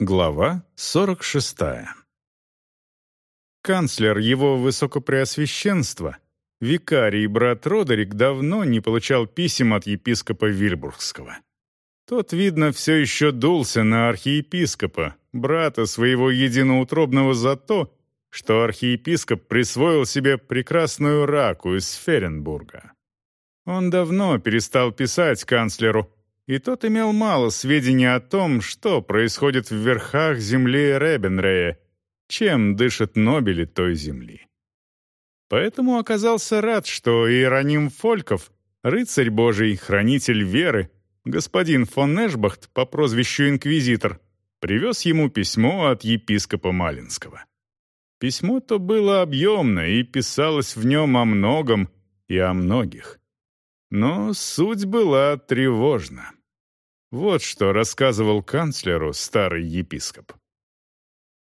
Глава 46. Канцлер его высокопреосвященства, викарий брат Родерик, давно не получал писем от епископа Вильбургского. Тот, видно, все еще дулся на архиепископа, брата своего единоутробного за то, что архиепископ присвоил себе прекрасную раку из Ференбурга. Он давно перестал писать канцлеру, и тот имел мало сведений о том, что происходит в верхах земли Ребенрея, чем дышат Нобели той земли. Поэтому оказался рад, что Иероним Фольков, рыцарь Божий, хранитель веры, господин фон Эшбахт по прозвищу Инквизитор, привез ему письмо от епископа Малинского. Письмо-то было объемно и писалось в нем о многом и о многих. Но суть была тревожна. Вот что рассказывал канцлеру старый епископ.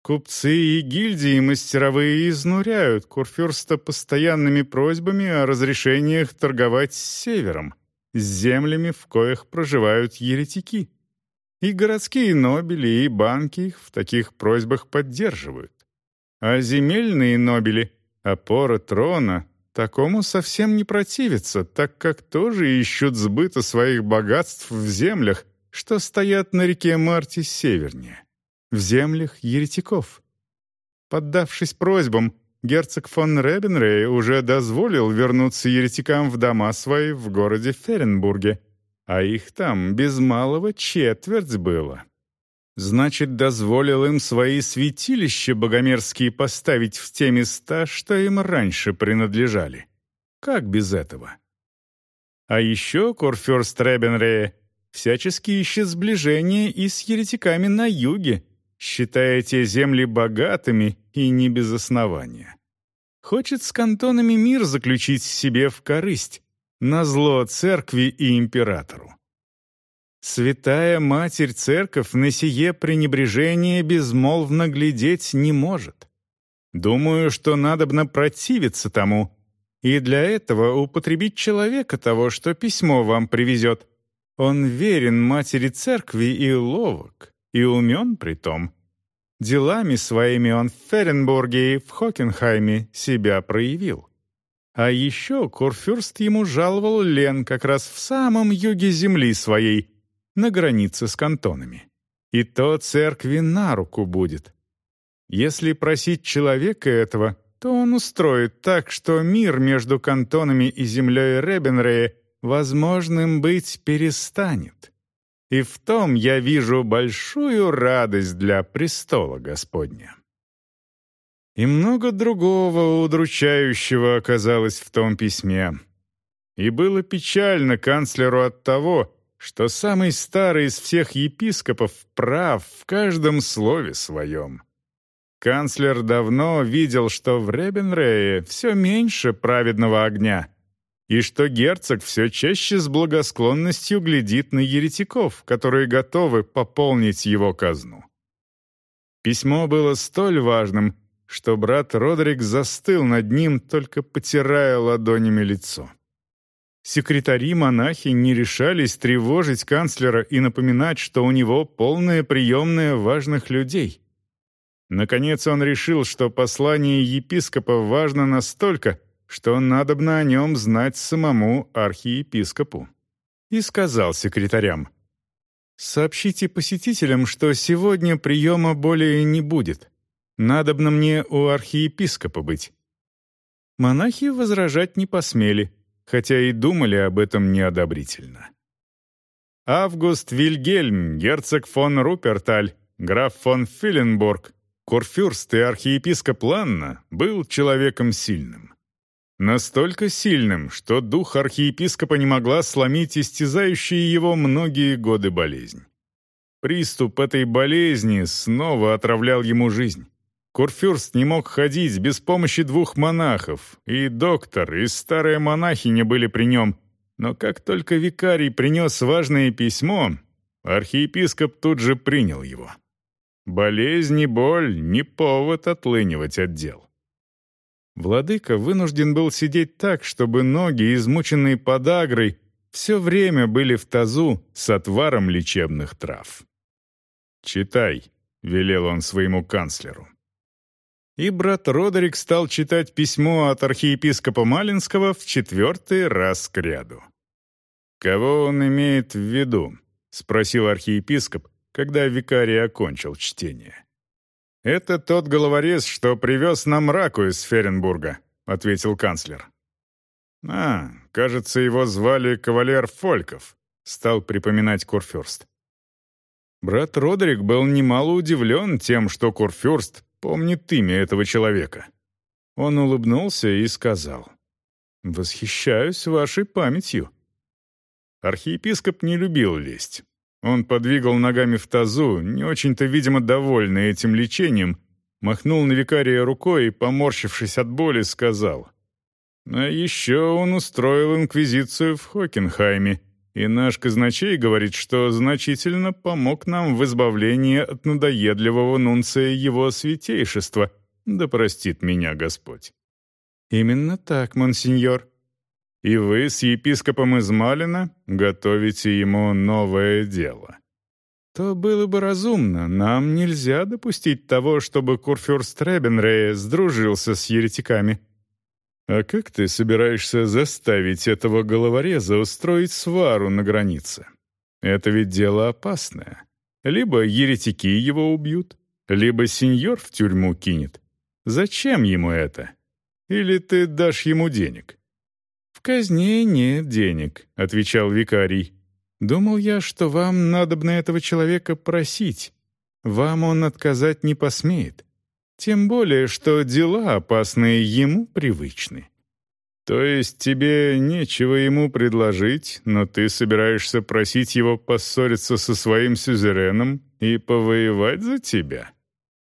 Купцы и гильдии мастеровые изнуряют Курфюрста постоянными просьбами о разрешениях торговать с севером, с землями, в коих проживают еретики. И городские нобели, и банки их в таких просьбах поддерживают. А земельные нобели, опора трона, такому совсем не противятся, так как тоже ищут сбыта своих богатств в землях, что стоят на реке Марти севернее, в землях еретиков. Поддавшись просьбам, герцог фон Ребенрей уже дозволил вернуться еретикам в дома свои в городе Ференбурге, а их там без малого четверть было. Значит, дозволил им свои святилища богомерзкие поставить в те места, что им раньше принадлежали. Как без этого? А еще Курфюрст Ребенрея всячески ищет сближение и с еретиками на юге, считая те земли богатыми и не без основания. Хочет с кантонами мир заключить себе в корысть, на зло церкви и императору. Святая Матерь Церковь на сие пренебрежение безмолвно глядеть не может. Думаю, что надобно противиться тому, и для этого употребить человека того, что письмо вам привезет, он верен матери церкви и ловок, и умен при том. Делами своими он в Ференбурге и в Хокенхайме себя проявил. А еще Курфюрст ему жаловал Лен как раз в самом юге земли своей, на границе с кантонами. И то церкви на руку будет. Если просить человека этого, то он устроит так, что мир между кантонами и землей Ребенрея возможным быть перестанет. И в том я вижу большую радость для престола Господня. И много другого удручающего оказалось в том письме. И было печально канцлеру от того, что самый старый из всех епископов прав в каждом слове своем. Канцлер давно видел, что в Ребенрее все меньше праведного огня — и что герцог все чаще с благосклонностью глядит на еретиков, которые готовы пополнить его казну. Письмо было столь важным, что брат Родрик застыл над ним, только потирая ладонями лицо. Секретари-монахи не решались тревожить канцлера и напоминать, что у него полная приемная важных людей. Наконец он решил, что послание епископа важно настолько, что надобно о нем знать самому архиепископу. И сказал секретарям, «Сообщите посетителям, что сегодня приема более не будет. Надобно мне у архиепископа быть». Монахи возражать не посмели, хотя и думали об этом неодобрительно. Август Вильгельм, герцог фон Руперталь, граф фон Филенбург, курфюрст и архиепископ Ланна был человеком сильным. Настолько сильным, что дух архиепископа не могла сломить истязающие его многие годы болезнь. Приступ этой болезни снова отравлял ему жизнь. Курфюрст не мог ходить без помощи двух монахов, и доктор, и старая монахиня были при нем, но как только викарий принес важное письмо, архиепископ тут же принял его. Болезнь и боль — не повод отлынивать от дел. Владыка вынужден был сидеть так, чтобы ноги, измученные подагрой, все время были в тазу с отваром лечебных трав. «Читай», — велел он своему канцлеру. И брат Родерик стал читать письмо от архиепископа Малинского в четвертый раз к ряду. «Кого он имеет в виду?» — спросил архиепископ, когда викарий окончил чтение. «Это тот головорез, что привез нам раку из Ференбурга», — ответил канцлер. «А, кажется, его звали кавалер Фольков», — стал припоминать Курфюрст. Брат Родерик был немало удивлен тем, что Курфюрст помнит имя этого человека. Он улыбнулся и сказал, «Восхищаюсь вашей памятью». Архиепископ не любил лезть. Он подвигал ногами в тазу, не очень-то, видимо, довольный этим лечением, махнул на викария рукой и, поморщившись от боли, сказал, «А еще он устроил инквизицию в Хокенхайме, и наш казначей говорит, что значительно помог нам в избавлении от надоедливого нунция его святейшества, да простит меня Господь». «Именно так, монсеньор», и вы с епископом из Малина готовите ему новое дело. То было бы разумно. Нам нельзя допустить того, чтобы Курфюрст Ребенрея сдружился с еретиками. А как ты собираешься заставить этого головореза устроить свару на границе? Это ведь дело опасное. Либо еретики его убьют, либо сеньор в тюрьму кинет. Зачем ему это? Или ты дашь ему денег? «В казне нет денег», — отвечал викарий. «Думал я, что вам надобно этого человека просить. Вам он отказать не посмеет. Тем более, что дела опасные ему привычны». «То есть тебе нечего ему предложить, но ты собираешься просить его поссориться со своим сюзереном и повоевать за тебя?»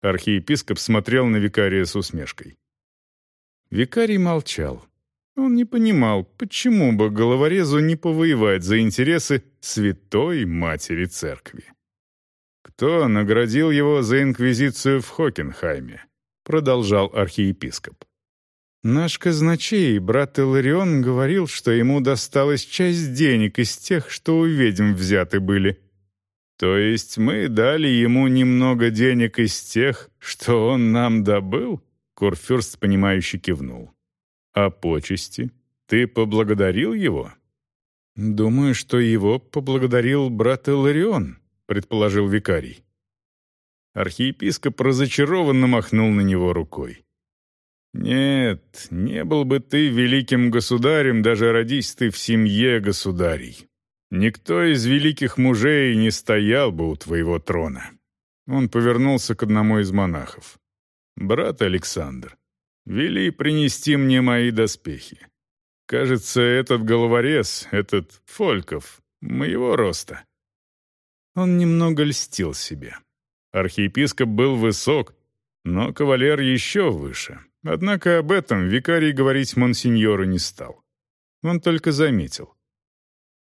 Архиепископ смотрел на викария с усмешкой. Викарий молчал. Он не понимал, почему бы головорезу не повоевать за интересы святой матери церкви. «Кто наградил его за инквизицию в Хокенхайме?» — продолжал архиепископ. «Наш казначей, брат Иларион, говорил, что ему досталась часть денег из тех, что у ведьм взяты были. То есть мы дали ему немного денег из тех, что он нам добыл?» Курфюрст, понимающе кивнул. А почести? Ты поблагодарил его? Думаю, что его поблагодарил брат Иларион, предположил викарий. Архиепископ разочарованно махнул на него рукой. «Нет, не был бы ты великим государем, даже родись ты в семье государей. Никто из великих мужей не стоял бы у твоего трона». Он повернулся к одному из монахов. «Брат Александр, Вели принести мне мои доспехи. Кажется, этот головорез, этот Фольков, моего роста. Он немного льстил себе. Архиепископ был высок, но кавалер еще выше. Однако об этом викарий говорить монсеньору не стал. Он только заметил.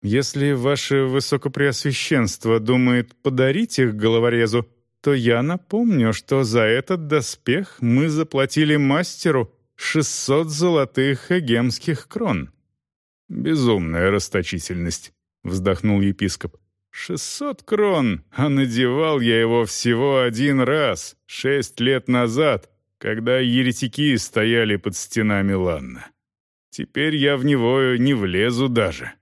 «Если ваше высокопреосвященство думает подарить их головорезу, то я напомню, что за этот доспех мы заплатили мастеру 600 золотых эгемских крон». «Безумная расточительность», — вздохнул епископ. «Шестьсот крон, а надевал я его всего один раз, шесть лет назад, когда еретики стояли под стенами Ланна. Теперь я в него не влезу даже».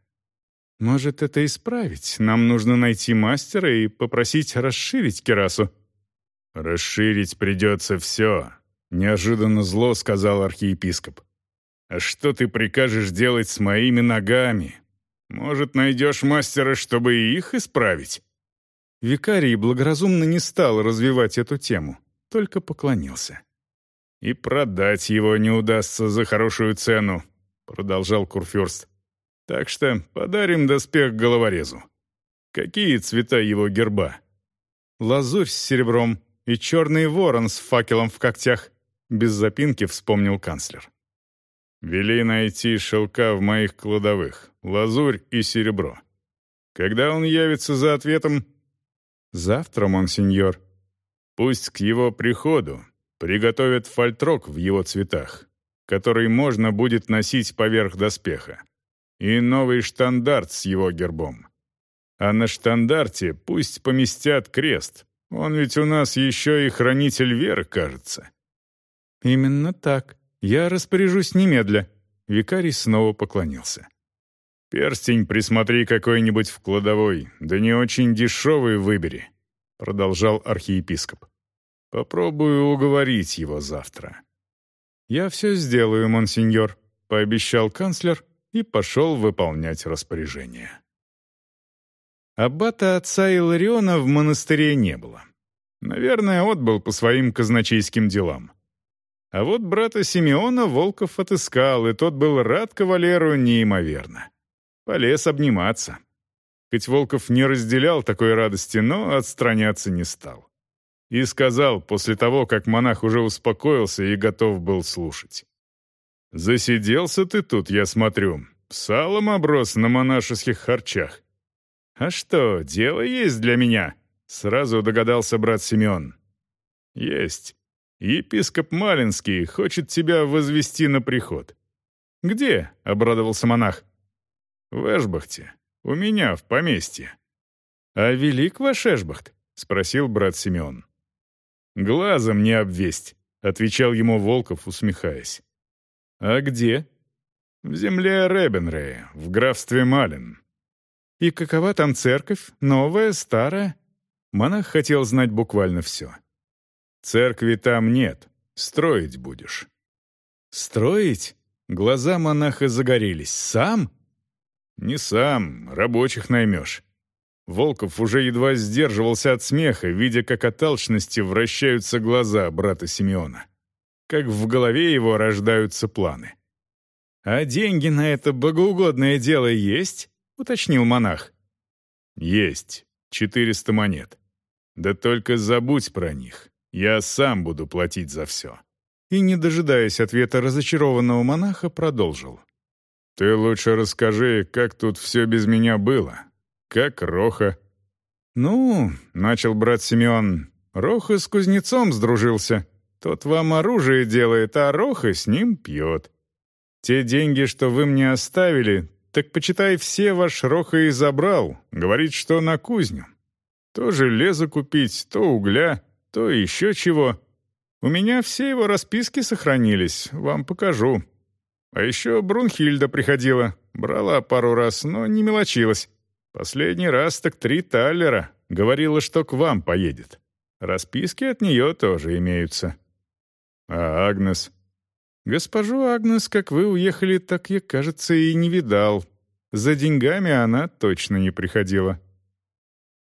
«Может, это исправить? Нам нужно найти мастера и попросить расширить керасу». «Расширить придется все», — неожиданно зло сказал архиепископ. «А что ты прикажешь делать с моими ногами? Может, найдешь мастера, чтобы и их исправить?» Викарий благоразумно не стал развивать эту тему, только поклонился. «И продать его не удастся за хорошую цену», — продолжал Курфюрст. Так что подарим доспех головорезу. Какие цвета его герба? Лазурь с серебром и черный ворон с факелом в когтях. Без запинки вспомнил канцлер. Вели найти шелка в моих кладовых, лазурь и серебро. Когда он явится за ответом? Завтра, монсеньор. Пусть к его приходу приготовят фальтрок в его цветах, который можно будет носить поверх доспеха и новый штандарт с его гербом. А на штандарте пусть поместят крест, Он ведь у нас еще и хранитель веры, кажется». «Именно так. Я распоряжусь немедля». Викарий снова поклонился. «Перстень присмотри какой-нибудь в кладовой, да не очень дешевый выбери», — продолжал архиепископ. «Попробую уговорить его завтра». «Я все сделаю, монсеньор», — пообещал канцлер и пошел выполнять распоряжение. Аббата отца Илариона в монастыре не было. Наверное, отбыл по своим казначейским делам. А вот брата Симеона Волков отыскал, и тот был рад кавалеру неимоверно. Полез обниматься. Хоть Волков не разделял такой радости, но отстраняться не стал. И сказал после того, как монах уже успокоился и готов был слушать. «Засиделся ты тут, я смотрю. Салом оброс на монашеских харчах. «А что, дело есть для меня?» — сразу догадался брат Симеон. «Есть. Епископ Малинский хочет тебя возвести на приход». «Где?» — обрадовался монах. «В Эшбахте. У меня, в поместье». «А велик ваш Эшбахт?» — спросил брат Симеон. «Глазом не обвесть», — отвечал ему Волков, усмехаясь. «А где?» «В земле Ребенрея, в графстве Малин. И какова там церковь? Новая, старая? Монах хотел знать буквально все. Церкви там нет. Строить будешь. Строить? Глаза монаха загорелись. Сам? Не сам, рабочих наймешь. Волков уже едва сдерживался от смеха, видя, как от алчности вращаются глаза брата Симеона. Как в голове его рождаются планы. «А деньги на это богоугодное дело есть?» уточнил монах. «Есть. Четыреста монет. Да только забудь про них. Я сам буду платить за все». И, не дожидаясь ответа разочарованного монаха, продолжил. «Ты лучше расскажи, как тут все без меня было. Как Роха?» «Ну, — начал брат Симеон, — Роха с кузнецом сдружился. Тот вам оружие делает, а Роха с ним пьет. Те деньги, что вы мне оставили, так почитай, все ваш Роха и забрал. Говорит, что на кузню. То железо купить, то угля, то еще чего. У меня все его расписки сохранились, вам покажу. А еще Брунхильда приходила, брала пару раз, но не мелочилась. Последний раз так три таллера. Говорила, что к вам поедет. Расписки от нее тоже имеются. А Агнес? Госпожу Агнес, как вы уехали, так я, кажется, и не видал. За деньгами она точно не приходила.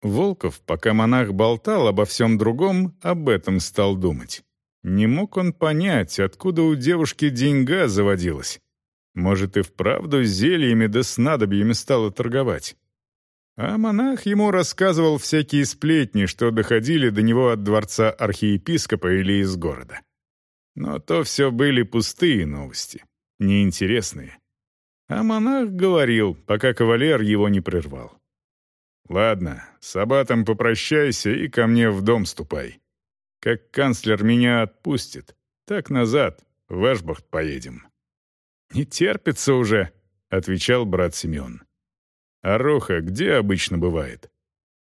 Волков, пока монах болтал обо всем другом, об этом стал думать. Не мог он понять, откуда у девушки деньга заводилась. Может, и вправду зельями да снадобьями стала торговать. А монах ему рассказывал всякие сплетни, что доходили до него от дворца архиепископа или из города. Но то все были пустые новости, неинтересные. А монах говорил, пока кавалер его не прервал. «Ладно, с аббатом попрощайся и ко мне в дом ступай. Как канцлер меня отпустит, так назад, в Эшбахт поедем». «Не терпится уже», — отвечал брат Семен. «А Роха где обычно бывает?»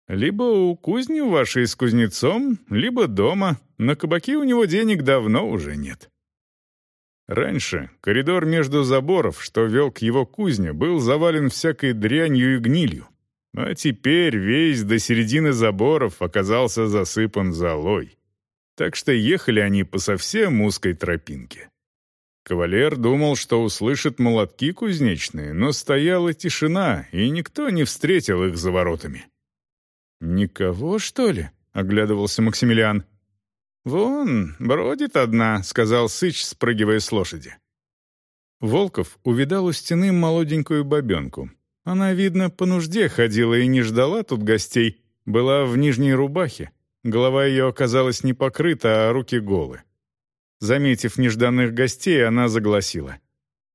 Либо у кузни вашей с кузнецом, либо дома. На кабаки у него денег давно уже нет. Раньше коридор между заборов, что вел к его кузне, был завален всякой дрянью и гнилью. А теперь весь до середины заборов оказался засыпан золой. Так что ехали они по совсем узкой тропинке. Кавалер думал, что услышит молотки кузнечные, но стояла тишина, и никто не встретил их за воротами. «Никого, что ли?» — оглядывался Максимилиан. «Вон, бродит одна», — сказал Сыч, спрыгивая с лошади. Волков увидал у стены молоденькую бабенку. Она, видно, по нужде ходила и не ждала тут гостей, была в нижней рубахе. Голова ее оказалась не покрыта, а руки голы. Заметив нежданных гостей, она загласила.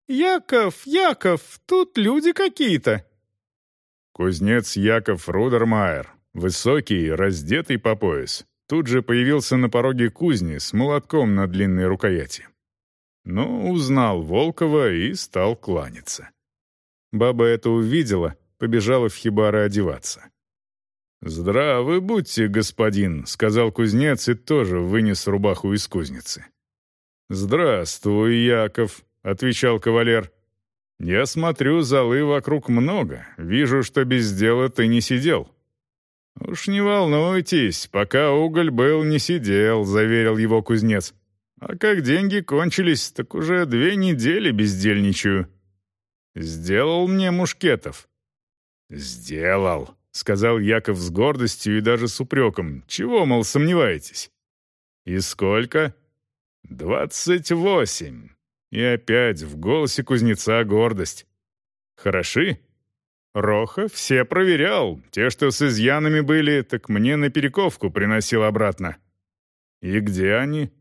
«Яков, Яков, тут люди какие-то!» «Кузнец Яков Рудермайер», Высокий, раздетый по пояс, тут же появился на пороге кузни с молотком на длинной рукояти. Но узнал Волкова и стал кланяться. Баба это увидела, побежала в хибары одеваться. «Здравы будьте, господин», — сказал кузнец и тоже вынес рубаху из кузницы. «Здравствуй, Яков», — отвечал кавалер. «Я смотрю, золы вокруг много. Вижу, что без дела ты не сидел». «Уж не волнуйтесь, пока уголь был, не сидел», — заверил его кузнец. «А как деньги кончились, так уже две недели бездельничаю». «Сделал мне мушкетов». «Сделал», — сказал Яков с гордостью и даже с упреком. «Чего, мол, сомневаетесь?» «И сколько?» «Двадцать восемь». И опять в голосе кузнеца гордость. «Хороши?» «Роха все проверял. Те, что с изъянами были, так мне на перековку приносил обратно». «И где они?»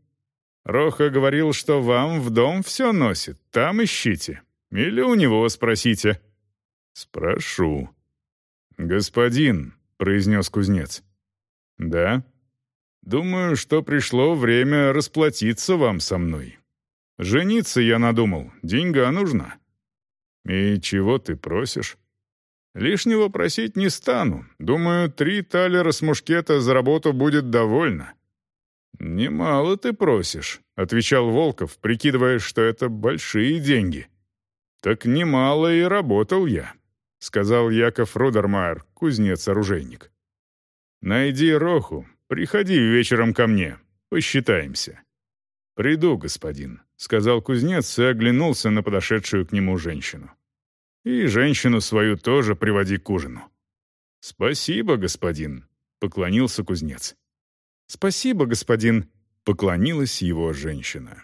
«Роха говорил, что вам в дом все носит. Там ищите. Или у него спросите». «Спрошу», «Господин», — произнес кузнец. «Да? Думаю, что пришло время расплатиться вам со мной. Жениться я надумал, деньга нужна». «И чего ты просишь?» «Лишнего просить не стану. Думаю, три талера с мушкета за работу будет довольно». «Немало ты просишь», — отвечал Волков, прикидывая, что это большие деньги. «Так немало и работал я сказал Яков Рудермайер, кузнец-оружейник. «Найди Роху, приходи вечером ко мне, посчитаемся». «Приду, господин», — сказал кузнец и оглянулся на подошедшую к нему женщину. «И женщину свою тоже приводи к ужину». «Спасибо, господин», — поклонился кузнец. «Спасибо, господин», — поклонилась его женщина.